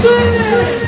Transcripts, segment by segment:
City!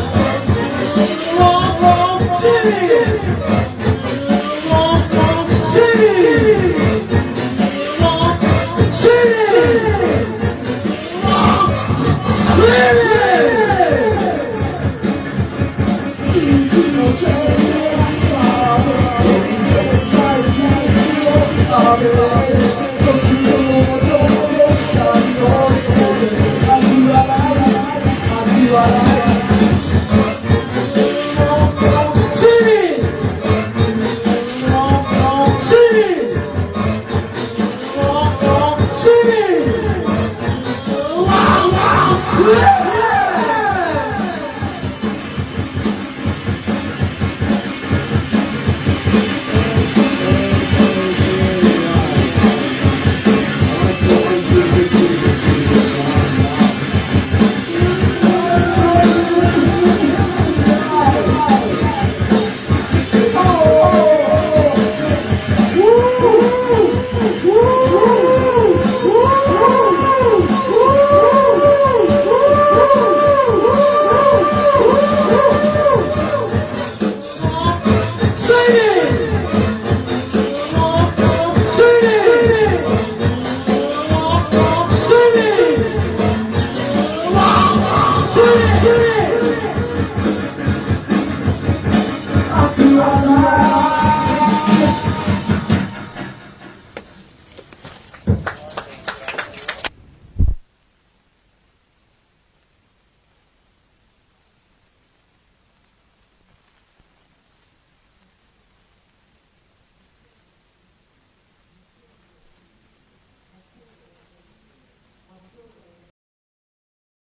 Yeah.